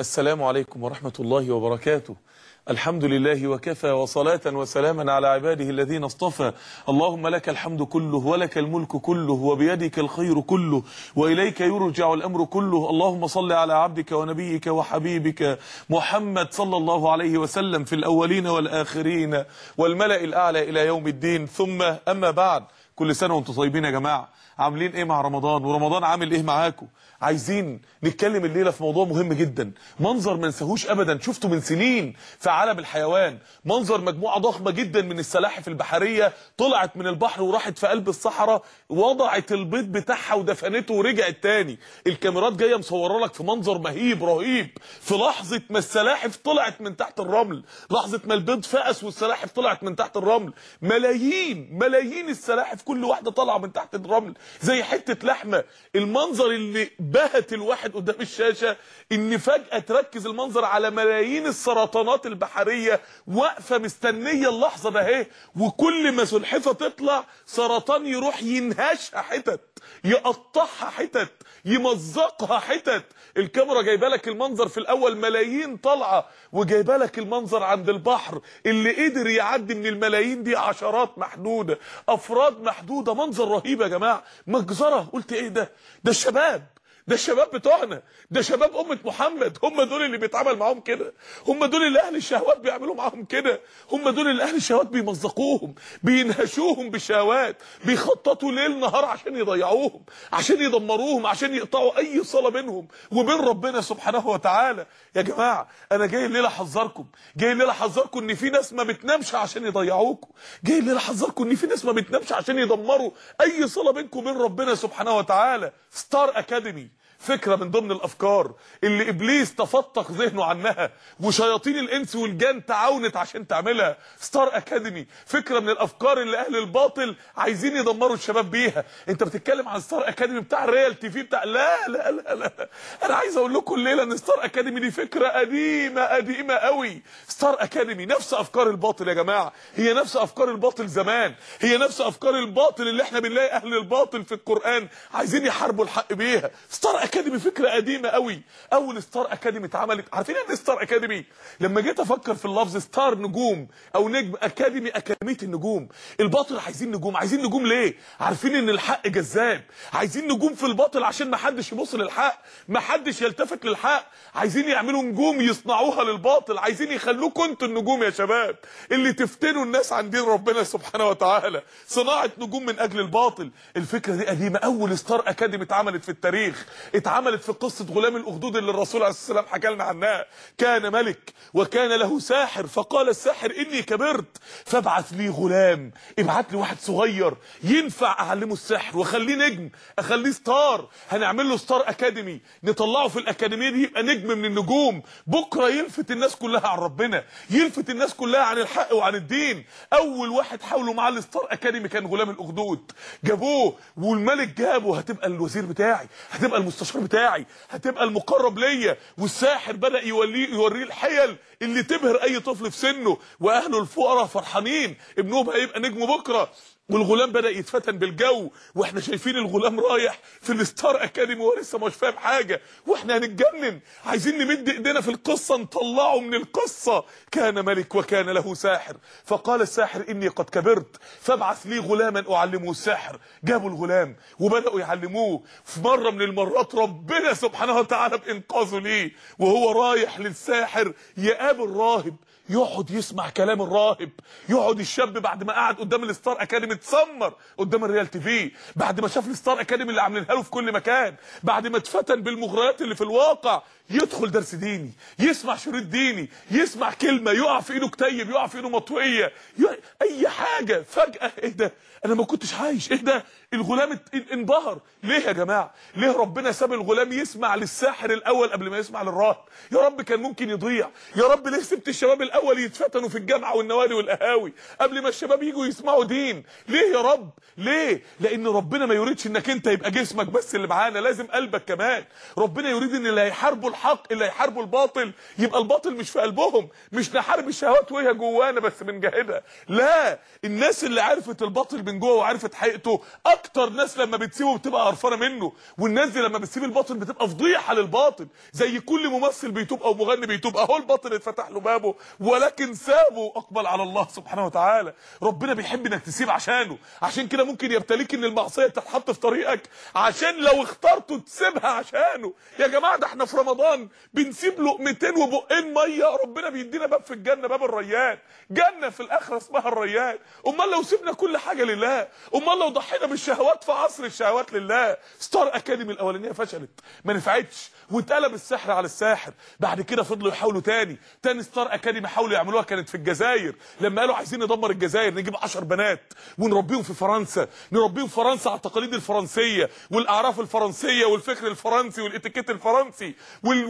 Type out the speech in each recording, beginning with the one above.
السلام عليكم ورحمة الله وبركاته. الحمد لله وكفى وصلاة وسلاما على عباده الذين اصطفى. اللهم لك الحمد كله ولك الملك كله وبيدك الخير كله وإليك يرجع الأمر كله. اللهم صل على عبدك ونبيك وحبيبك محمد صلى الله عليه وسلم في الأولين والآخرين والملأ الأعلى إلى يوم الدين. ثم أما بعد كل سنة وأنتم طيبين يا جماعة. عاملين إيه مع رمضان؟ ورمضان عامل إيه معاكم؟ عايزين نتكلم الليلة في موضوع مهم جدا. منظر ما نساهوش ابدا. شفته من سنين في عالم الحيوان. منظر مجموعة ضخمة جدا من السلاحف البحرية طلعت من البحر وراحت في قلب الصحراء وضعت البيض بتاعها ودفنته ورجعت تاني. الكاميرات جاية مصورة لك في منظر مهيب رهيب. في لحظة ما السلاحف طلعت من تحت الرمل لحظة ما البيض فقس والسلاحف طلعت من تحت الرمل. ملايين ملايين السلاحف كل واحدة طالعة من تحت الرمل. زي حتة لحمة. المنظر اللي بهت الواحد قدام الشاشة إن فجأة تركز المنظر على ملايين السرطانات البحرية واقفة مستنية اللحظة ده اهي. وكل ما سلحفة تطلع سرطان يروح ينهشها حتت يقطعها حتت يمزقها حتت. الكاميرا جايبة لك المنظر في الأول ملايين طالعة وجايبة لك المنظر عند البحر اللي قدر يعدي من الملايين دي عشرات محدودة أفراد محدودة. منظر رهيب يا جماعة. مجزرة. قلت إيه ده؟ ده الشباب. ده الشباب بتوعنا ده شباب أمة محمد هم دول اللي بيتعامل معاهم كده هم دول اللي أهل الشهوات بيعملوا معاهم كده هم دول اللي أهل الشهوات بيمزقوهم بينهشوهم بالشهوات بيخططوا ليل نهار عشان يضيعوهم عشان يدمروهم عشان يقطعوا أي صلة بينهم وبين ربنا سبحانه وتعالى. يا جماعة أنا جاي الليلة أحذركم جاي الليلة أحذركم إن في ناس ما بتنامش عشان يضيعوكم جاي الليلة أحذركم إن في ناس ما بتنامش عشان يدمروا أي صلة بينكم وبين ربنا سبحانه وتعالى. Star Academy فكرة من ضمن الأفكار اللي إبليس تفتق ذهنه عنها وشياطين الإنس والجان تعاونت عشان تعملها. Star Academy فكرة من الأفكار اللي أهل الباطل عايزين يدمروا الشباب بيها. أنت بتتكلم عن Star Academy بتاع ال real TV بتاع لا لا لا لا. أنا عايز أقول لكم الليلة إن Star Academy دي فكرة قديمة قديمة قوي. Star Academy نفس أفكار الباطل يا جماعة. هي نفس أفكار الباطل زمان. هي نفس أفكار الباطل اللي إحنا بنلاقي أهل الباطل في القرآن عايزين يحاربوا الحق بيها. Star Academy فكرة قديمة قوي. أول Star Academy اتعملت. عارفين إيه Star Academy؟ لما جيت أفكر في اللفظ star نجوم أو نجم academy أكاديمية النجوم. الباطل عايزين نجوم. عايزين نجوم ليه؟ عارفين إن الحق جذاب. عايزين نجوم في الباطل عشان ما حدش يبص للحق ما حدش يلتفت للحق. عايزين يعملوا نجوم يصنعوها للباطل. عايزين يخلوكم أنتوا النجوم يا شباب. اللي تفتنوا الناس عن دين ربنا سبحانه وتعالى. صناعة نجوم من أجل الباطل. الفكرة دي قديمة. أول ستار أكاديمي اتعملت في التاريخ. اتعملت في قصة غلام الأخدود اللي الرسول عليه السلام حكى لنا عنها. كان ملك وكان له ساحر فقال الساحر إني كبرت فابعث لي غلام ابعت لي واحد صغير ينفع أعلمه السحر وأخليه نجم أخليه star. هنعمل له Star Academy نطلعه في الأكاديمية دي يبقى نجم من النجوم. بكرة يلفت الناس كلها عن ربنا يلفت الناس كلها عن الحق وعن الدين. أول واحد حاولوا معاه ال Star Academy كان غلام الأخدود. جابوه والملك جابه هتبقى الوزير بتاعي هتبقى المستشار بتاعي هتبقى المقرب ليا والساحر بدأ يوليه يوريه الحيل اللي تبهر أي طفل في سنه وأهله الفقراء فرحانين ابنهم هيبقى نجم بكرة. والغلام بدأ يتفتن بالجو وإحنا شايفين الغلام رايح في الستار أكاديمي وهو لسه مش فاهم حاجة وإحنا هنتجنن. عايزين نمد إيدينا في القصة نطلعه من القصة. كان ملك وكان له ساحر فقال الساحر إني قد كبرت فابعث لي غلاما أعلمه السحر. جابوا الغلام وبدأوا يعلموه. في مرة من المرات ربنا سبحانه وتعالى بإنقاذه ليه وهو رايح للساحر يقابل راهب يقعد يسمع كلام الراهب. يقعد الشاب بعد ما قعد قدام ال Star Academy اتسمر قدام ال reality TV. بعد ما شاف ال Star Academy اللي عاملينها له في كل مكان. بعد ما اتفتن بالمغريات اللي في الواقع يدخل درس ديني يسمع شريط ديني يسمع كلمة يقع في إيده كتيب يقع في إيده مطوية أي حاجة فجأة إيه ده؟ أنا ما كنتش عايش. إيه ده؟ الغلام انبهر. ليه يا جماعة؟ ليه ربنا ساب الغلام يسمع للساحر الأول قبل ما يسمع للراهب يا رب كان ممكن يضيع. يا رب ليه سبت الشباب الأول يتفتنوا في الجامعة والنوادي والقهاوي قبل ما الشباب يجوا يسمعوا دين؟ ليه يا رب؟ ليه؟ لأن ربنا ما يريدش إنك أنت يبقى جسمك بس اللي معانا لازم قلبك كمان. ربنا يريد إن اللي هيحاربوا الحق اللي هيحاربوا الباطل يبقى الباطل مش في قلبهم. مش نحارب الشهوات وهي جوانا بس بنجاهدها لا الناس اللي عرفت الباطل من جوه وعرفت حقيقته. أكتر ناس لما بتسيبه بتبقى قرفانة منه والناس دي لما بتسيب الباطل بتبقى فضيحة للباطل زي كل ممثل بيتوب أو مغني بيتوب أهو الباطل اتفتح له بابه ولكن سابه أقبل على الله سبحانه وتعالى. ربنا بيحب إنك تسيب عشانه. عشان كده ممكن يبتليك إن المعصية تتحط في طريقك. عشان لو اخترته تسيبها عشانه. يا جماعة ده إحنا في رمضان بنسيب لقمتين وبقين مية. ربنا بيدينا باب في الجنة باب الريان. جنة في الآخرة اسمها الريان. أمال لو سيبنا كل حاجة لله أمال لو ضحينا بالشهوات في عصر الشهوات لله. Star Academy الأولانية فشلت. ما نفعتش. واتقلب السحر على الساحر. بعد كده فضلوا يحاولوا تاني. تاني Star Academy حاولوا يعملوها كانت في الجزائر. لما قالوا عايزين ندمر الجزائر نجيب 10 بنات ونربيهم في فرنسا. نربيهم في فرنسا على التقاليد الفرنسية والأعراف الفرنسية والفكر الفرنسي والإتيكيت الفرنسي وال-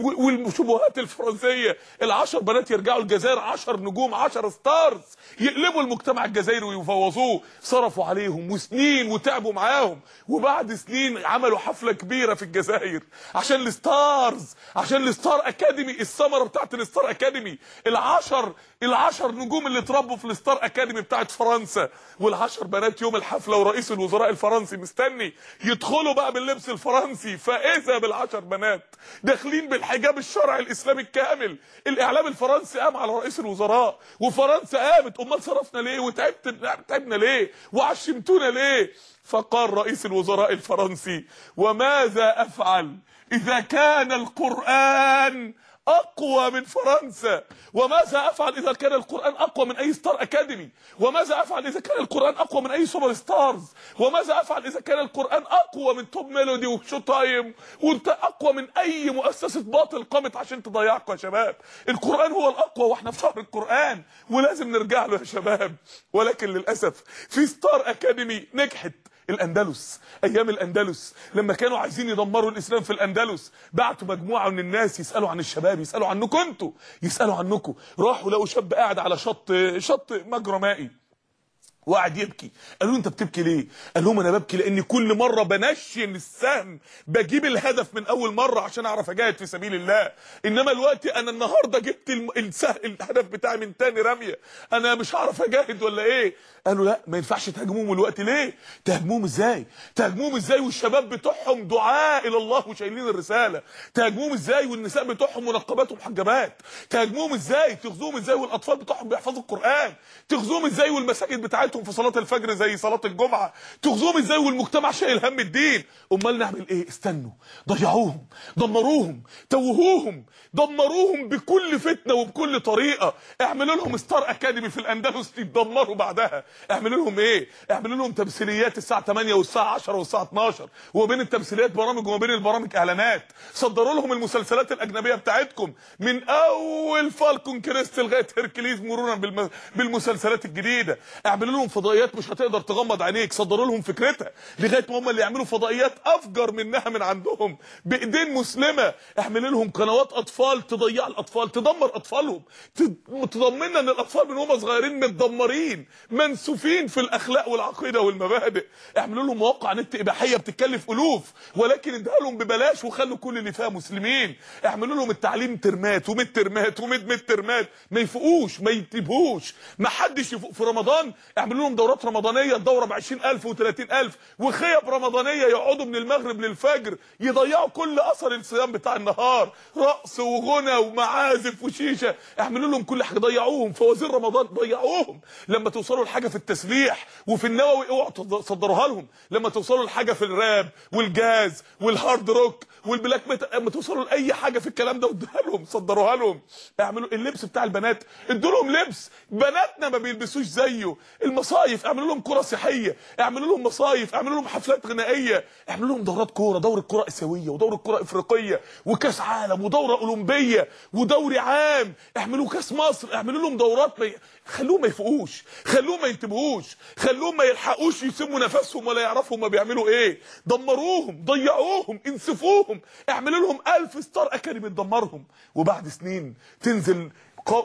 والشبهات الفرنسية. العشر بنات يرجعوا الجزائر 10 نجوم 10 stars يقلبوا المجتمع الجزائري ويفوضوه صرفوا عليهم وسنين وتعبوا معاهم. وبعد سنين عملوا حفلة كبيرة في الجزائر عشان ال stars عشان ال Star Academy الثمرة بتاعت ال Star Academy. العشر العشر نجوم اللي اتربوا في ال Star Academy بتاعت فرنسا. والعشر بنات يوم الحفلة ورئيس الوزراء الفرنسي مستني يدخلوا بقى باللبس الفرنسي. فإذا بالعشر بنات داخلين بالحجاب الشرعي الإسلامي الكامل. الإعلام الفرنسي قام على رئيس الوزراء. وفرنسا قامت. أمال صرفنا ليه؟ وتعبت تعبنا ليه؟ وعشمتونا ليه؟ فقال رئيس الوزراء الفرنسي وماذا أفعل إذا كان القرآن أقوى من فرنسا وماذا أفعل إذا كان القرآن أقوى من أي Star Academy وماذا أفعل إذا كان القرآن أقوى من أي super stars وماذا أفعل إذا كان القرآن أقوى من Top Melody و Showtime وانت أقوى من أي مؤسسة باطل قامت عشان تضيعكم يا شباب. القرآن هو الأقوى وإحنا في شهر القرآن ولازم نرجع له يا شباب. ولكن للأسف في ستار اكاديمي نجحت. الأندلس أيام الأندلس لما كانوا عايزين يدمروا الإسلام في الأندلس بعتوا مجموعة من الناس يسألوا عن الشباب يسألوا عنكم أنتوا يسألوا عنكم. راحوا لقوا شاب قاعد على شط شط مجرى مائي. وقعد يبكي. قالوا انت بتبكي ليه؟ قال لهم أنا ببكي لاني كل مرة بنشن السهم بجيب الهدف من اول مرة عشان اعرف اجاهد في سبيل الله. انما الوقت أنا النهارده جبت الم... السه... الهدف بتاعي من تاني رمية. أنا مش هعرف اجاهد ولا إيه؟ قالوا لا ما ينفعش تهاجموهم الوقت ليه؟ تهاجموهم إزاي؟ تهاجموهم إزاي والشباب بتوعهم دعاء إلى الله وشايلين الرسالة؟ تهاجموهم إزاي والنساء بتوعهم منقبات ومحجبات تهاجموهم إزاي؟ تغزوهم إزاي والاطفال بتوعهم بيحفظوا القرآن؟ تغزوهم إزاي والمساجد بتاعتهم في صلاة الفجر زي صلاة الجمعة. تغزوهم إزاي والمجتمع شايل هم الدين. أمال نعمل إيه؟ استنوا. ضيعوهم. دمروهم. توهوهم. دمروهم بكل فتنة وبكل طريقة. اعملوا لهم ستار اكاديمي في الأندلس. يتدمروا بعدها. اعملوا لهم إيه؟ اعملوا لهم تمثيليات الساعة 8 والساعة 10 والساعة 12 وبين التمثيليات برامج وما بين البرامج إعلانات. صدروا لهم المسلسلات الأجنبية بتاعتكم. من أول فالكون كريست لغاية هيركليز مرورا بالم... بالمسلسلات الجديدة. اعملوا لهم فضائيات مش هتقدر تغمض عينيك. صدروا لهم فكرتها لغاية ما هم اللي يعملوا فضائيات أفجر منها من عندهم. بإيدين مسلمة اعملوا لهم قنوات أطفال تضيع الأطفال تدمر أطفالهم. تضمننا إن الأطفال من هم صغيرين متدمرين منسوفين في الأخلاق والعقيدة والمبادئ. اعملوا لهم مواقع نت إباحية بتتكلف ألوف ولكن اديها لهم ببلاش وخلوا كل اللي فيها مسلمين. اعملوا لهم التعليم ترمات و mid ترمات و mid mid ترمات. ما يفوقوش ما ينتبهوش ما حدش يفوق. في رمضان اعملوا لهم دورات رمضانية الدوره ب 20000 و30000 وخيم رمضانية يقعدوا من المغرب للفجر يضيعوا كل أثر الصيام بتاع النهار. رقص وغنى ومعازف وشيشة. اعملوا لهم كل حاجة ضيعوهم. فوازير رمضان ضيعوهم. لما توصلوا لحاجة في التسبيح وفي النووي اوعوا تصدروها لهم. لما توصلوا لحاجة في الراب والجاز والهارد روك والبلاك ميتال لما توصلوا لأي حاجة في الكلام ده ادوها لهم صدروها لهم. اعملوا اللبس بتاع البنات ادوا لهم لبس. بناتنا ما بيلبسوش زيه. المصايف اعملوا لهم كرة صحيه اعملوا لهم مصايف اعملوا لهم حفلات غنائية اعملوا لهم دورات كورة دورة كره آسيوية ودورة كره إفريقية وكأس عالم ودورة أولمبية ودوري عام اعملوا كأس مصر اعملوا لهم دورات ما خلوهم ما يفوقوش خلوهم ما ينتبهوش خلوهم ما يلحقوش يسموا نفسهم ولا يعرفوا هما بيعملوا إيه. دمروهم ضيعوهم انسفوهم اعملوا لهم ألف ستار أكاديمي تدمرهم. وبعد سنين تنزل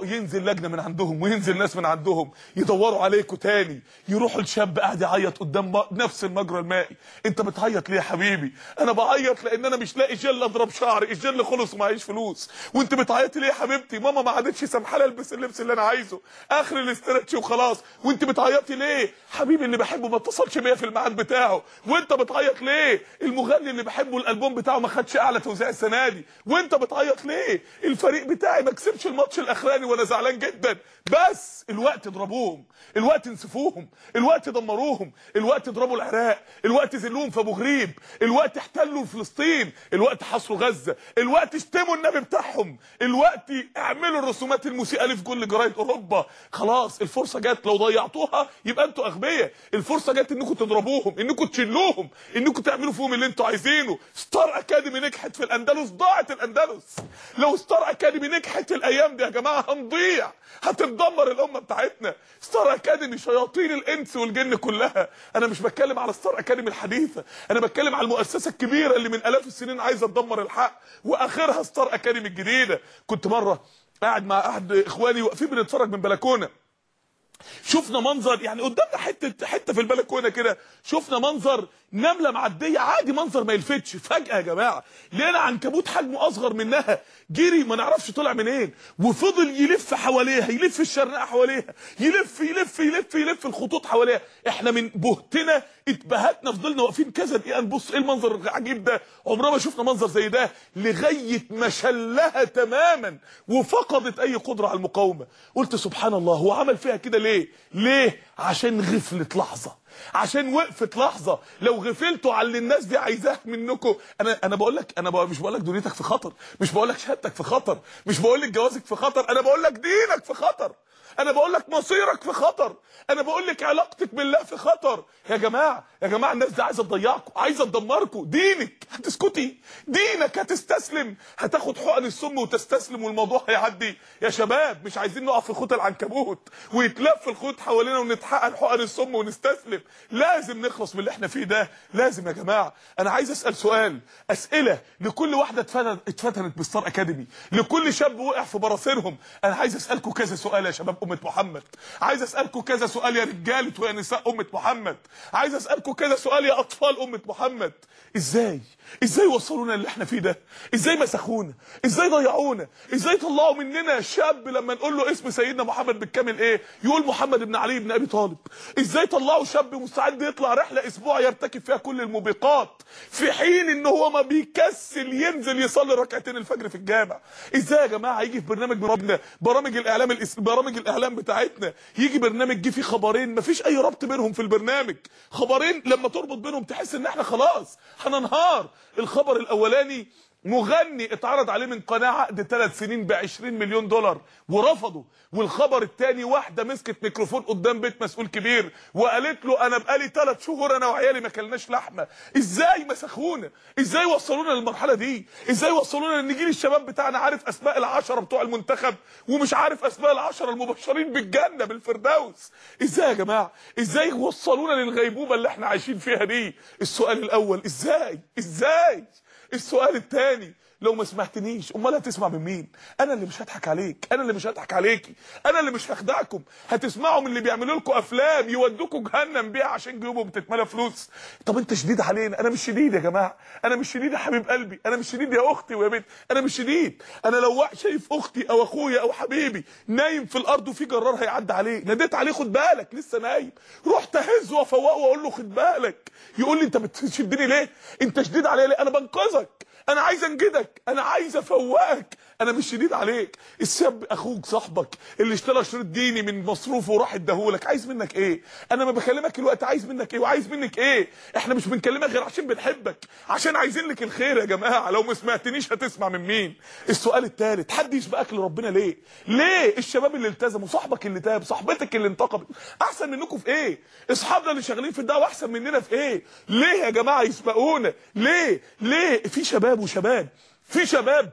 ينزل لجنة من عندهم وينزل ناس من عندهم يدوروا عليكوا تاني يروحوا الشاب قاعد يعيط قدام نفس المجرى المائي. انت بتعيط ليه يا حبيبي؟ أنا بعيط لأن أنا مش لاقي جل اضرب شعري الجل خلص ومعيش فلوس. وانت بتعيطي ليه يا حبيبتي؟ ماما ما عادتش سامحة البس اللبس اللي أنا عايزه. اخر الاسترتش وخلاص. وانت بتعيطي ليه؟ حبيبي اللي بحبه ما اتصلش بيا في الميعاد بتاعه. وانت بتعيط ليه؟ المغني اللي بحبه الألبوم بتاعه ما خدش أعلى توزيع السنة دي. وانت بتعيط ليه؟ الفريق بتاعي ما كسبش الماتش الأخراني. وأنا زعلان جدا. بس الوقت اضربوهم الوقت انسفوهم الوقت دمروهم الوقت اضربوا العراق الوقت ذلوهم في أبو غريب الوقت احتلوا فلسطين الوقت حصروا غزة الوقت اشتموا النبي بتاعهم الوقت اعملوا الرسومات المسيئه في كل جرايد أوروبا. خلاص الفرصة جت لو ضيعتوها يبقى أنتوا أغبياء. الفرصة جت إنكم تضربوهم إنكم تشلوهم إنكم تعملوا فيهم اللي أنتوا عايزينه. ستار أكاديمي نجحت في الأندلس ضاعت الأندلس. لو Star Academy نجحت الأيام دي يا جماعة هنضيع. هتتدمر الأمة بتاعتنا. Star Academy شياطين الإنس والجن كلها. أنا مش بتكلم على Star Academy الحديثة. أنا بتكلم على المؤسسة الكبيرة اللي من آلاف السنين عايزة تدمر الحق. وآخرها Star Academy الجديدة. كنت مرة قاعد مع أحد إخواني واقفين بنتفرج من بلكونة. شفنا منظر يعني قدامنا حتة حتة في البلكونة كده شفنا منظر نملة معدية عادي منظر ما يلفتش فجأة يا جماعة لقينا عنكبوت حجمه أصغر منها جري ما نعرفش طلع منين وفضل يلف حواليها يلف الشرنقة حواليها يلف يلف يلف يلف الخطوط حواليها. إحنا من بهتنا اتبهتنا فضلنا واقفين كذا دقيقة نبص إيه المنظر العجيب ده؟ عمرنا ما شفنا منظر زي ده لغاية ما شلها تماما وفقدت أي قدرة على المقاومة. قلت سبحان الله هو عمل فيها كده ليه؟ ليه؟ عشان غفلت لحظة. عشان وقفت لحظة. لو غفلتوا على اللي الناس دي عايزاه منكم أنا أنا بقول لك أنا بقول مش بقول لك دنيتك في خطر مش بقول لك شهادتك في خطر مش بقول لك جوازك في خطر أنا بقول لك دينك في خطر. أنا بقول لك مصيرك في خطر. أنا بقول لك علاقتك بالله في خطر. يا جماعة يا جماعة الناس دي عايزة تضيعكم عايزة تدمركم. دينك هتسكتي. دينك هتستسلم. هتاخد حقن السم وتستسلم والموضوع هيعدي. يا شباب مش عايزين نقف في خط العنكبوت. ويتلف الخيط حوالينا ونتحقن حقن السم ونستسلم. لازم نخلص من اللي إحنا فيه ده. لازم يا جماعة. أنا عايز أسأل سؤال. أسئلة لكل واحدة اتفتنت بالستار أكاديمي. لكل شاب وقع في براثنهم أنا عايز أسألكم كذا سؤال يا شباب. أمة محمد. عايز أسألكم كذا سؤال يا رجاله ويا نساء أمة محمد. عايز أسألكم كذا سؤال يا أطفال أمة محمد. إزاي؟ إزاي وصلونا اللي إحنا فيه ده؟ إزاي مسخونا؟ إزاي ضيعونا؟ إزاي طلعوا مننا شاب لما نقول له اسم سيدنا محمد بالكامل إيه؟ يقول محمد بن علي بن أبي طالب. إزاي طلعوا شاب مستعد يطلع رحلة أسبوع يرتكب فيها كل الموبقات في حين إن هو ما بيكسل ينزل يصلي ركعتين الفجر في الجامع. إزاي يا جماعة يجي في برنامج برامج الإعلام الإس... برامج الإعلام بتاعتنا. يجي برنامج جه فيه خبرين مفيش أي ربط بينهم في البرنامج. خبرين لما تربط بينهم تحس إن إحنا خلاص هننهار الخبر الأولاني مغني اتعرض عليه من قناه عقد ثلاث سنين ب 20 مليون دولار ورفضه. والخبر الثاني واحدة مسكت ميكروفون قدام بيت مسؤول كبير وقالت له أنا بقالي ثلاث شهور أنا وعيالي ما كلناش لحمة. إزاي مسخونا؟ إزاي وصلونا للمرحلة دي؟ إزاي وصلونا ان جيل الشباب بتاعنا عارف أسماء العشرة بتوع المنتخب ومش عارف أسماء العشرة المبشرين بالجنة بالفردوس. إزاي يا جماعة؟ إزاي وصلونا للغيبوبة اللي إحنا عايشين فيها دي؟ السؤال الأول إزاي؟ إزاي؟ السؤال الثاني. لو ما سمعتنيش. أمال هتسمع من مين؟ أنا اللي مش هضحك عليك. أنا اللي مش هضحك عليكي. أنا اللي مش هخدعكم هتسمعوا من اللي بيعملوا لكم أفلام يودوكوا جهنم بيها عشان جيوبهم بتتملى فلوس. طب أنت شديد علينا. أنا مش شديد يا جماعة. أنا مش شديد يا حبيب قلبي. أنا مش شديد يا أختي ويا بنت. أنا مش شديد. أنا لو شايف أختي أو أخويا أو حبيبي نايم في الأرض وفي جرار هيعدي عليه. ناديت عليه خد بالك. لسه نايم. رحت اهزه وافوقه وأقول له خد بالك. يقول لي أنت بتشدني ليه؟ أنت شديد عليا ليه؟ أنا بنقذك. أنا عايز أنجدك أنا عايز أفوقك. أنا مش شديد عليك. الشاب أخوك صاحبك اللي اشترى شريط ديني من مصروفه وراح اداهولك عايز منك إيه؟ أنا ما بكلمك الوقت. عايز منك إيه؟ وعايز منك إيه؟ إحنا مش بنكلمك غير عشان بنحبك. عشان عايزين لك الخير يا جماعة. لو ما سمعتنيش هتسمع من مين؟ السؤال الثالث حد يسبقك لربنا ليه؟ ليه الشباب اللي التزموا صاحبك اللي تاب صاحبتك اللي انتقبت أحسن منكم في إيه؟ أصحابنا اللي شغالين في الدعوة أحسن مننا في إيه؟ ليه يا جماعة يسبقونا؟ ليه؟ ليه؟ في شباب وشباب. في شباب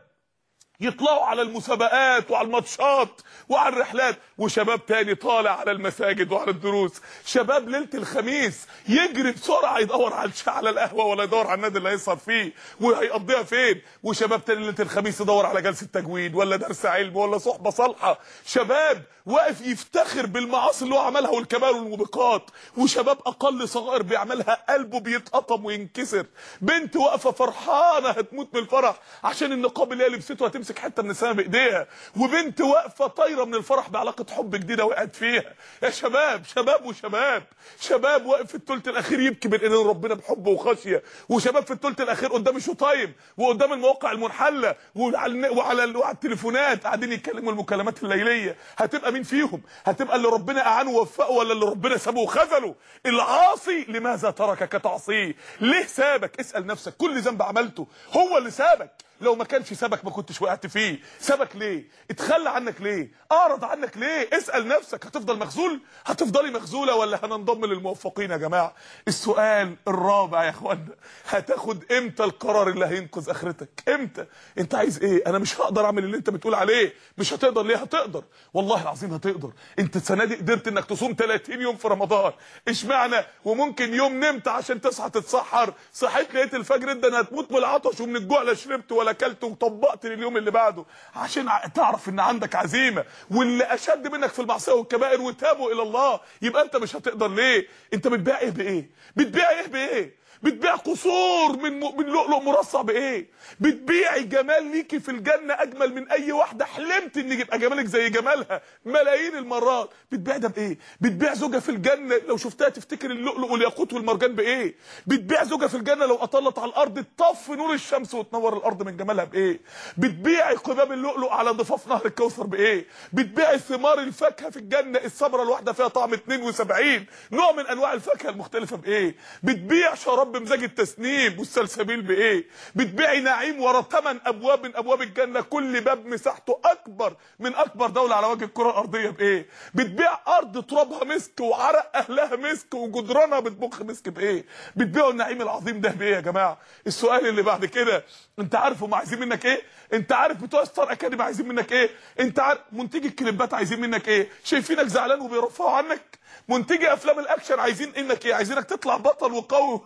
يطلعوا على المسابقات وعلى الماتشات وعلى الرحلات. وشباب تاني طالع على المساجد وعلى الدروس. شباب ليلة الخميس يجري بسرعة يدور على على القهوة ولا يدور على النادي اللي هيسهر فيه. وهيقضيها فين؟ وشباب تاني ليلة الخميس يدور على جلسة تجويد ولا درس علم ولا صحبة صالحة. شباب واقف يفتخر بالمعاصي اللي هو عملها والكبائر والموبقات. وشباب أقل صغائر بيعملها قلبه بيتقطم وينكسر. بنت واقفة فرحانة هتموت من الفرح عشان النقاب اللي هي لبسته هتمسك حتة من السماء بإيديها. وبنت واقفة طايرة من الفرح بعلاقة حب جديدة وقعت فيها. يا شباب شباب وشباب. شباب واقف في الثلث الأخير يبكي بين ايدين ربنا بحب وخشية. وشباب في الثلث الأخير قدام ال Showtime وقدام المواقع المنحلة. وعلى وعلى وعلى التليفونات. قاعدين يتكلموا المكالمات الليلية. هتبقى مين فيهم؟ هتبقى اللي ربنا اعانه ووفقه ولا اللي ربنا سابه وخذله؟ العاصي لماذا تركك تعصيه؟ ليه سابك؟ اسأل نفسك. كل ذنب عملته هو اللي سابك. لو ما كانش سابك ما كنتش وقعت فيه. سابك ليه؟ اتخلى عنك ليه؟ اعرض عنك ليه؟ اسأل نفسك هتفضل مخذول؟ هتفضلي مخذولة ولا هننضم للموفقين يا جماعة؟ السؤال الرابع يا اخوانا هتاخد إمتى القرار اللي هينقذ آخرتك؟ إمتى؟ أنت عايز إيه؟ أنا مش هقدر أعمل اللي أنت بتقول عليه. مش هتقدر. ليه هتقدر؟ والله العظيم هتقدر. أنت السنة دي قدرت إنك تصوم 30 يوم في رمضان. إشمعنى؟ وممكن يوم نمت عشان تصحى تتسحر. صحيت لقيت الفجر إنت هتموت من العطش ومن الجوع لا شربت ولا اكلت وطبقت لليوم اللي بعده. عشان تعرف إن عندك عزيمة واللي أشد منك في المعصية والكبائر وتابوا إلى الله يبقى أنت مش هتقدر ليه؟ أنت بتبيع إيه بإيه؟ بتبيع إيه بإيه؟ بتبيع قصور من من لؤلؤ مرصع بإيه؟ بتبيعي جمال ليكي في الجنة أجمل من أي واحدة حلمت إن يبقى جمالك زي جمالها. ملايين المرات. بتبيع ده بإيه؟ بتبيع زوجة في الجنة. لو شفتها تفتكر اللؤلؤ والياقوت والمرجان بإيه؟ بتبيع زوجة في الجنة لو أطلت على الأرض. تطفي نور الشمس وتنور الأرض من جمالها بإيه؟ بتبيعي قباب اللؤلؤ على ضفاف نهر الكوثر بإيه؟ بتبيعي ثمار الفاكهة في الجنة. الثمرة الواحدة فيها طعم 72 نوع من أنواع الفاكهة المختلفة بإيه؟ بتبيع شراب بمزاج التسنيم والسلسبيل بإيه؟ بتبيعي نعيم ورا ثمان أبواب من أبواب الجنة. كل باب مساحته أكبر من أكبر دولة على وجه الكرة الأرضية بإيه؟ بتبيع أرض ترابها مسك وعرق أهلها مسك وجدرانها بتبخ مسك بإيه؟ بتبيعوا النعيم العظيم ده بإيه يا جماعة؟ السؤال اللي بعد كده أنت عارف هم عايزين منك إيه؟ انت عارف بتوع Star Academy عايزين منك إيه؟ انت عارف منتجي ال clipات عايزين منك إيه؟ شايفينك زعلان وبيرفعوا عنك؟ منتجي افلام الاكشن عايزين منك إيه؟ عايزينك تطلع بطل وقوي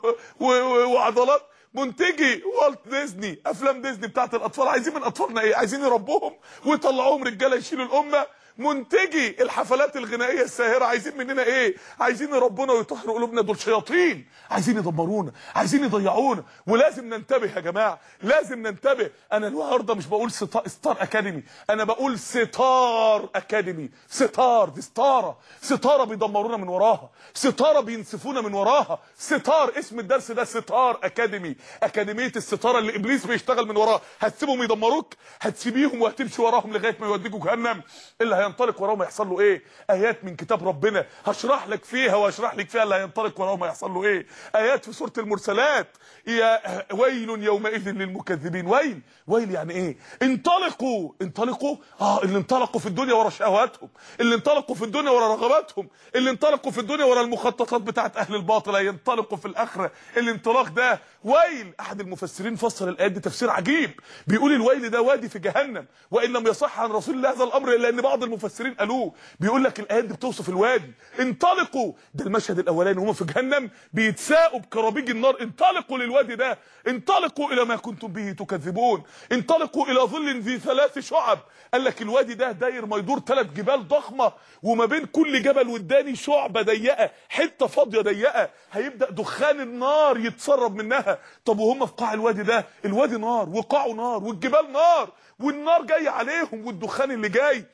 وعضلات. منتجي والت ديزني افلام ديزني بتاعت الاطفال. عايزين من اطفالنا إيه؟ عايزين يربوهم ويطلعوهم رجاله يشيلوا الامه. منتجي الحفلات الغنائية الساهرة. عايزين مننا إيه؟ عايزين يربونا ويطهروا قلوبنا دول شياطين عايزين يدمرونا. عايزين يضيعونا. ولازم ننتبه يا جماعة. لازم ننتبه. أنا النهارده مش بقول star, Star Academy. أنا بقول ستار أكاديمي. ستار دي ستارة. ستارة بيدمرونا من وراها. ستارة بينسفونا من وراها. ستار اسم الدرس ده ستار Academy. أكاديمية الستارة اللي إبليس بيشتغل من وراها. هتسيبهم يدمروك؟ هتسيبيهم وهتمشي وراهم لغاية ما يوديكوا جهنم. اللي هينطلق وراهم هيحصل له إيه؟ آيات من كتاب ربنا. هشرح لك فيها واشرح لك فيها اللي هينطلق وراهم هيحصل له إيه؟ آيات في سورة المرسلات. يا ويل يومئذ للمكذبين. ويل. ويل يعني إيه؟ انطلقوا. انطلقوا؟ آه اللي انطلقوا في الدنيا ورا شهواتهم. اللي انطلقوا في الدنيا ورا رغباتهم. اللي انطلقوا في الدنيا ورا المخططات بتاعت أهل الباطل. هينطلقوا في الآخرة. الانطلاق ده. ويل. أحد المفسرين فسر الآيات دي تفسير عجيب. بيقول الويل ده وادي في جهنم. وإن لم يصح عن رسول الله هذا الأمر إلا إن بعض المفسرين قالوه. بيقول لك الآيات دي بتوصف الوادي. انطلقوا. ده المشهد الأولاني. هم في جهنم بيتساقوا بكرابيج النار. انطلقوا للوادي ده. انطلقوا إلى ما كنتم به تكذبون. انطلقوا إلى ظل ذي ثلاث شعب. قال لك الوادي ده داير ما يدور ثلاث جبال ضخمة. وما بين كل جبل والتاني شعبة ضيقة. حتة فاضية ضيقة. هيبدأ دخان النار يتسرب منها. طب وهم في قاع الوادي ده؟ الوادي نار. وقاعه نار. والجبال نار. والنار جاية عليهم. والدخان اللي جاي.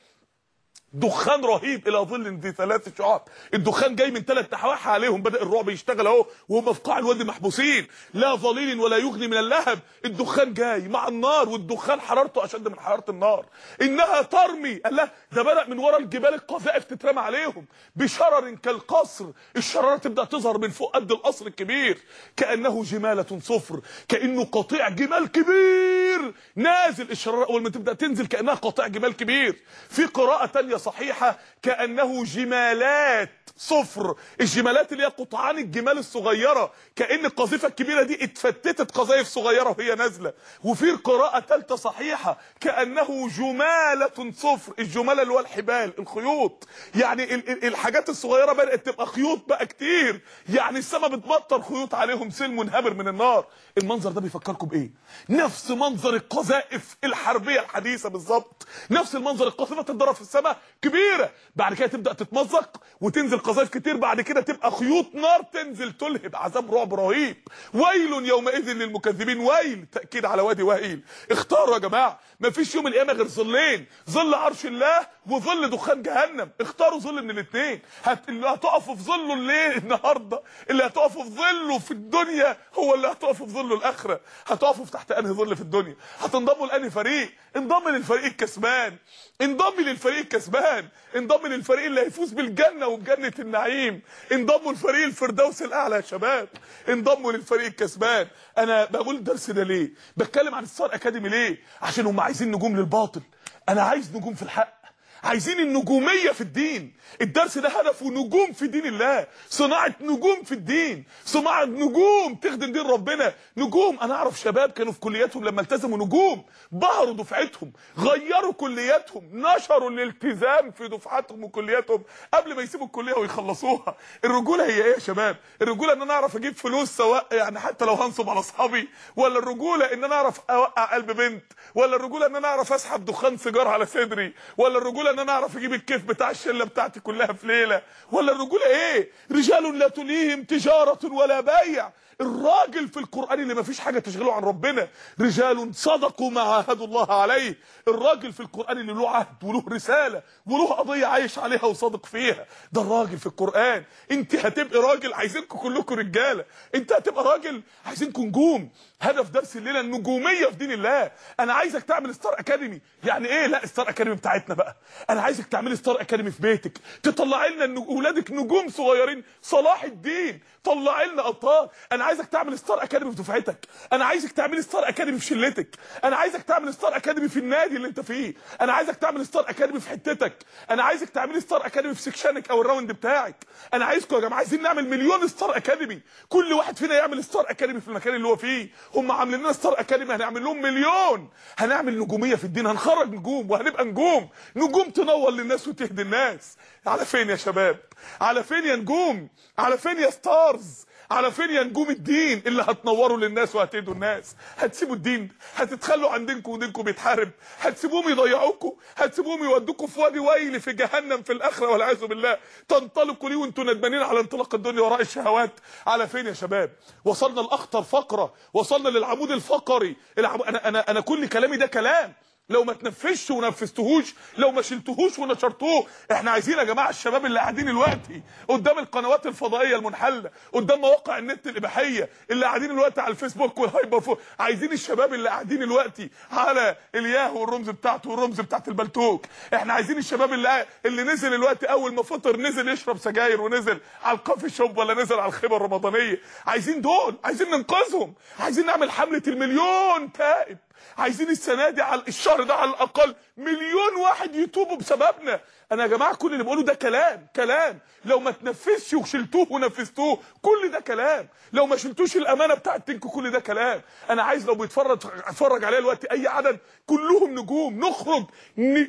دخان رهيب إلى ظل ذي ثلاث شعاب. الدخان جاي من ثلاث نواحي عليهم بدأ الرعب يشتغل أهو وهم في قاع الوادي محبوسين. لا ظليل ولا يغني من اللهب. الدخان جاي مع النار والدخان حرارته أشد من حرارة النار. إنها ترمي. قال لا ده بدأ من ورا الجبال القذائف تترمى عليهم. بشرر كالقصر. الشرارة تبدأ تظهر من فوق قد القصر الكبير. كأنه جمالة صفر. كأنه قطيع جمال كبير. نازل الشرارة أول ما تبدأ تنزل كأنها قطع جمال كبير. في قراءة تانية صحيحة كأنه جمالات صفر. الجمالات اللي هي قطعان الجمال الصغيرة كأن القذيفة الكبيرة دي اتفتتت قذايف صغيرة وهي نازلة. وفي قراءة ثالثه صحيحة كأنه جمالة صفر. الجماله اللي هو الحبال الخيوط. يعني ال ال الحاجات الصغيرة بدأت تبقى خيوط بقى كتير. يعني السما بتبطر خيوط عليهم سيل منهمر من النار. المنظر ده بيفكركم بإيه؟ نفس منظر القذائف الحربية الحديثة بالظبط. نفس المنظر القذيفة تتضرب في السماء كبيرة. بعد كده تبدأ تتمزق وتنزل قذائف كتير. بعد كده تبقى خيوط نار تنزل تلهب عذاب رعب رهيب. ويل يومئذ للمكذبين. ويل تأكيد على وادي وهيل. اختاروا يا جماعة مفيش يوم القيامة غير ظلين. ظل عرش الله وظل دخان جهنم. اختاروا ظل من الاثنين هت... اللي هتقفوا في ظله الليل النهارده اللي هتقفوا في ظله في الدنيا هو اللي هتقفوا في ظله الآخرة. هتقفوا في تحت أنهي ظل في الدنيا. هتنضموا لأنهي فريق؟ انضم للفريق الكسبان. انضم للفريق الكسبان. انضم للفريق اللي هيفوز بالجنة وبجنة النعيم. انضموا لفريق الفردوس الأعلى يا شباب. انضموا للفريق الكسبان. أنا بقول الدرس ده ليه؟ بتكلم عن ستار أكاديمي ليه؟ عشان هم عايزين نجوم للباطل. أنا عايز نجوم في الحق. عايزين النجومية في الدين. الدرس ده هدفه نجوم في دين الله. صناعة نجوم في الدين. صناعة نجوم تخدم دين ربنا. نجوم أنا أعرف شباب كانوا في كلياتهم لما التزموا نجوم. بهروا دفعتهم. غيروا كلياتهم. نشروا الالتزام في دفعاتهم وكلياتهم قبل ما يسيبوا الكلية ويخلصوها. الرجولة هي إيه يا شباب؟ الرجولة إن أنا أعرف أجيب فلوس سواء يعني حتى لو هنصب على أصحابي ولا الرجولة إن أنا أعرف أوقع قلب بنت ولا الرجولة إن أنا أعرف أسحب دخان سيجار على صدري ولا الرجولة ان أنا اعرف أجيب الكيف بتاع الشلة بتاعتي كلها في ليلة. ولا الرجوله إيه؟ رجال لا تليهم تجارة ولا بيع. الراجل في القرآن اللي ما فيش حاجة تشغله عن ربنا رجال صدقوا ما عاهدوا الله عليه. الراجل في القرآن اللي له عهد وله رسالة وله قضية عايش عليها وصادق فيها. ده الراجل في القرآن. انت هتبقى راجل عايزينكم كلكم رجالة. انت هتبقى راجل عايزينكم نجوم. هدف درس الليلة النجومية في دين الله. أنا عايزك تعمل ستار اكاديمي يعني إيه لا ستار اكاديمي بتاعتنا بقى؟ أنا عايزك تعملي ستار اكاديمي في بيتك. تطلعي لنا اولادك نجوم صغيرين. صلاح الدين. طلعي لنا أبطال. أنا عايزك تعمل ستار اكاديمي في دفعتك. أنا عايزك تعملي ستار اكاديمي في شلتك. أنا عايزك تعمل ستار اكاديمي في النادي اللي أنت فيه. أنا عايزك تعمل ستار اكاديمي في حتتك. أنا عايزك تعملي ستار اكاديمي في سكشنك أو ال round بتاعك. أنا عايزكم يا جماعة عايزين نعمل مليون ستار اكاديمي كل واحد فينا يعمل ستار اكاديمي في المكان اللي هو فيه. هم عاملين لنا ستار أكاديمي هنعمل لهم مليون. هنعمل نجومية في الدين هنخرج نجوم وهنبقى نجوم. نجوم تنور للناس وتهدي الناس. على فين يا شباب؟ على فين يا نجوم؟ على فين يا ستارز؟ على فين يا نجوم الدين؟ اللي هتنوروا للناس وهتهدوا الناس. هتسيبوا الدين. هتتخلوا عن دينكم ودينكم بيتحارب. هتسيبوهم يضيعوكم هتسيبوهم يودوكم في وادي ويل في جهنم في الآخرة والعياذ بالله. تنطلقوا ليه وأنتم ندمانين على انطلاق الدنيا وراء الشهوات. على فين يا شباب؟ وصلنا لأخطر فقرة. وصلنا للعمود الفقري. العم... أنا أنا أنا كل كلامي ده كلام. لو ما تنفذش ونفذتهوش لو ما شلتهوش ونشرتوه. إحنا عايزين يا جماعة الشباب اللي قاعدين دلوقتي قدام القنوات الفضائية المنحلة قدام مواقع النت الإباحية اللي قاعدين دلوقتي على الفيسبوك والهايبر فو عايزين الشباب اللي قاعدين دلوقتي على الياهو وال rooms بتاعته وال rooms بتاعت البلتوك. إحنا عايزين الشباب اللي اللي نزل دلوقتي أول ما فطر نزل يشرب سجاير ونزل على ال coffee shop ولا نزل على الخيبة الرمضانية. عايزين دول عايزين ننقذهم. عايزين نعمل حملة المليون تائب. عايزين السنة دي على الشهر ده على الأقل مليون واحد يتوبوا بسببنا. أنا يا جماعة كل اللي بقوله ده كلام كلام. لو ما تنفذش وشلتوه ونفذتوه كل ده كلام. لو ما شلتوش الأمانة بتاعت تنكو كل ده كلام. أنا عايز لو بيتفرج اتفرج عليا دلوقتي أي عدد كلهم نجوم. نخرج.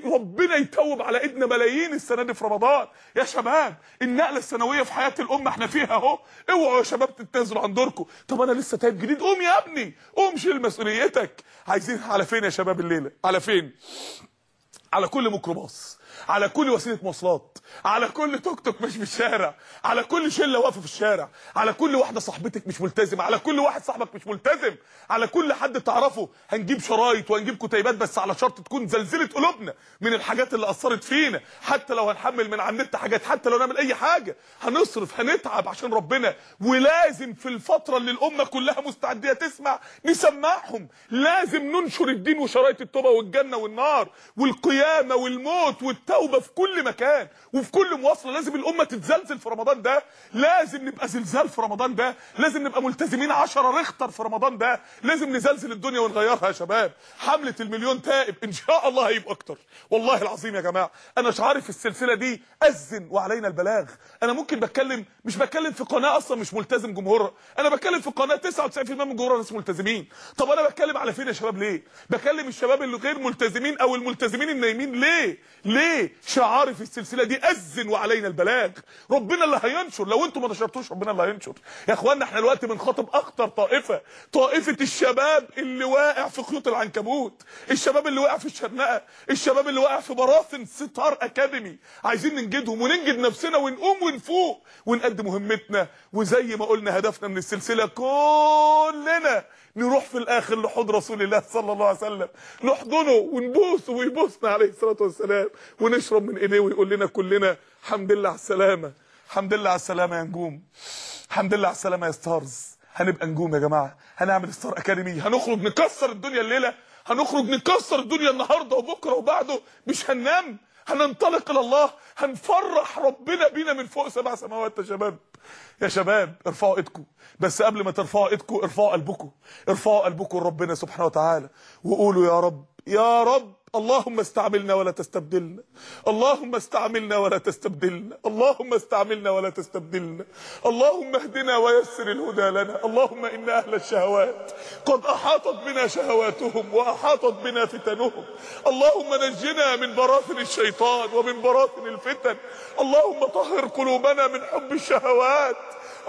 ربنا يتوب على ايدنا ملايين السنة دي في رمضان. يا شباب النقلة السنوية في حياة الأمة إحنا فيها أهو. اوعوا يا شباب تتنازلوا عن دوركم طب أنا لسه تايب جديد. قوم يا ابني. قوم شيل مسؤوليتك. عايزين على فين يا شباب الليلة على فين على كل ميكروباص. على كل وسيلة مواصلات على كل توك توك مش في الشارع على كل شلة واقفة في الشارع على كل واحدة صاحبتك مش ملتزمة على كل واحد صاحبك مش ملتزم على كل حد تعرفه هنجيب شرايط وهنجيب كتيبات بس على شرط تكون زلزلة قلوبنا من الحاجات اللي أثرت فينا حتى لو هنحمل من على النت حاجات حتى لو نعمل أي حاجة هنصرف هنتعب عشان ربنا ولازم في الفترة اللي الأمة كلها مستعديه تسمع نسمعهم. لازم ننشر الدين وشرايط التوبة والجنة والنار والقيامة والموت والتوبه في كل مكان وفي كل مواصلة. لازم الأمة تتزلزل في رمضان ده. لازم نبقى زلزال في رمضان ده. لازم نبقى ملتزمين 10 ريختر في رمضان ده. لازم نزلزل الدنيا ونغيرها يا شباب. حملة المليون تائب إن شاء الله هيبقى أكتر. والله العظيم يا جماعة أنا شعاري في السلسلة دي اذن وعلينا البلاغ. أنا ممكن بتكلم مش بتكلم في قناة أصلا مش ملتزم جمهورها أنا بتكلم في قناة 99% من جمهورها ناس ملتزمين. طب أنا بتكلم على فين يا شباب ليه؟ بكلم الشباب اللي غير ملتزمين أو الملتزمين النايمين ليه؟ ليه؟ شعاري في السلسلة دي أذن وعلينا البلاغ. ربنا اللي هينشر. لو أنتم ما نشرتوش ربنا اللي هينشر. يا اخوانا إحنا دلوقتي بنخاطب أخطر طائفة طائفة الشباب اللي واقع في خيوط العنكبوت الشباب اللي واقع في الشرنقة الشباب اللي واقع في براثن ستار أكاديمي. عايزين ننجدهم وننجد نفسنا ونقوم ونفوق ونقدم مهمتنا. وزي ما قلنا هدفنا من السلسلة كلنا نروح في الآخر لحضن رسول الله صلى الله عليه وسلم. نحضنه ونبوسه ويبوسنا عليه الصلاة والسلام. ونشرب من إيديه ويقول لنا كلنا الحمد لله على السلامة. الحمد لله على السلامة يا نجوم. الحمد لله على السلامة يا stars. هنبقى نجوم يا جماعة. هنعمل ستار أكاديمي. هنخرج نكسر الدنيا الليلة. هنخرج نكسر الدنيا النهارده وبكرة وبعده. مش هننام. هننطلق إلى الله. هنفرح ربنا بينا من فوق سبع سماوات يا شباب. يا شباب ارفعوا ايدكم. بس قبل ما ترفعوا ايدكم ارفعوا قلبكم. ارفعوا قلبكم لربنا سبحانه وتعالى. وقولوا يا رب يا رب اللهم استعملنا ولا تستبدلنا. اللهم استعملنا ولا تستبدلنا. اللهم استعملنا ولا تستبدلنا. اللهم اهدنا ويسر الهدى لنا. اللهم إن أهل الشهوات قد أحاطت بنا شهواتهم وأحاطت بنا فتنهم. اللهم نجنا من براثن الشيطان ومن براثن الفتن. اللهم طهر قلوبنا من حب الشهوات.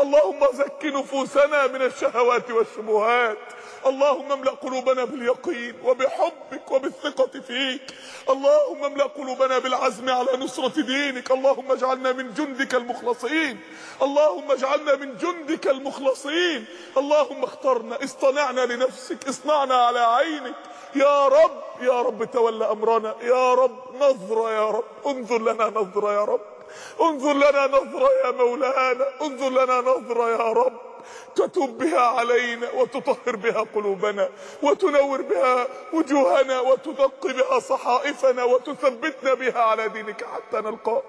اللهم زك نفوسنا من الشهوات والشبهات. اللهم املأ قلوبنا باليقين وبحبك وبالثقة فيك. اللهم املأ قلوبنا بالعزم على نصرة دينك. اللهم اجعلنا من جندك المخلصين. اللهم اجعلنا من جندك المخلصين. اللهم اخترنا اصطنعنا لنفسك اصنعنا على عينك. يا رب يا رب تولى أمرنا. يا رب نظرة يا رب انظر لنا نظرة يا رب. انظر لنا نظرة يا مولانا انظر لنا نظرة يا رب. تتوب بها علينا وتطهر بها قلوبنا وتنور بها وجوهنا وتدق بها صحائفنا وتثبتنا بها على دينك حتى نلقاك.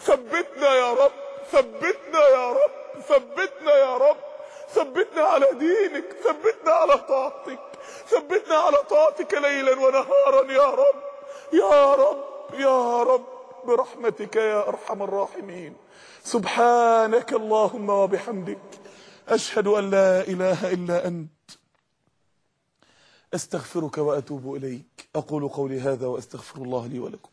ثبتنا يا رب ثبتنا يا رب ثبتنا يا رب. ثبتنا على دينك ثبتنا على طاعتك ثبتنا على طاعتك ليلا ونهارا يا رب. يا رب يا رب. برحمتك يا أرحم الراحمين. سبحانك اللهم وبحمدك. أشهد أن لا إله إلا أنت. أستغفرك وأتوب إليك. أقول قولي هذا وأستغفر الله لي ولكم.